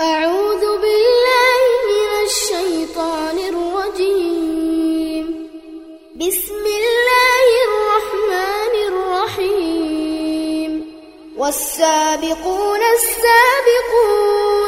أعوذ بالله من الشيطان الرجيم. بسم الله الرحمن الرحيم. والسابقون السابقون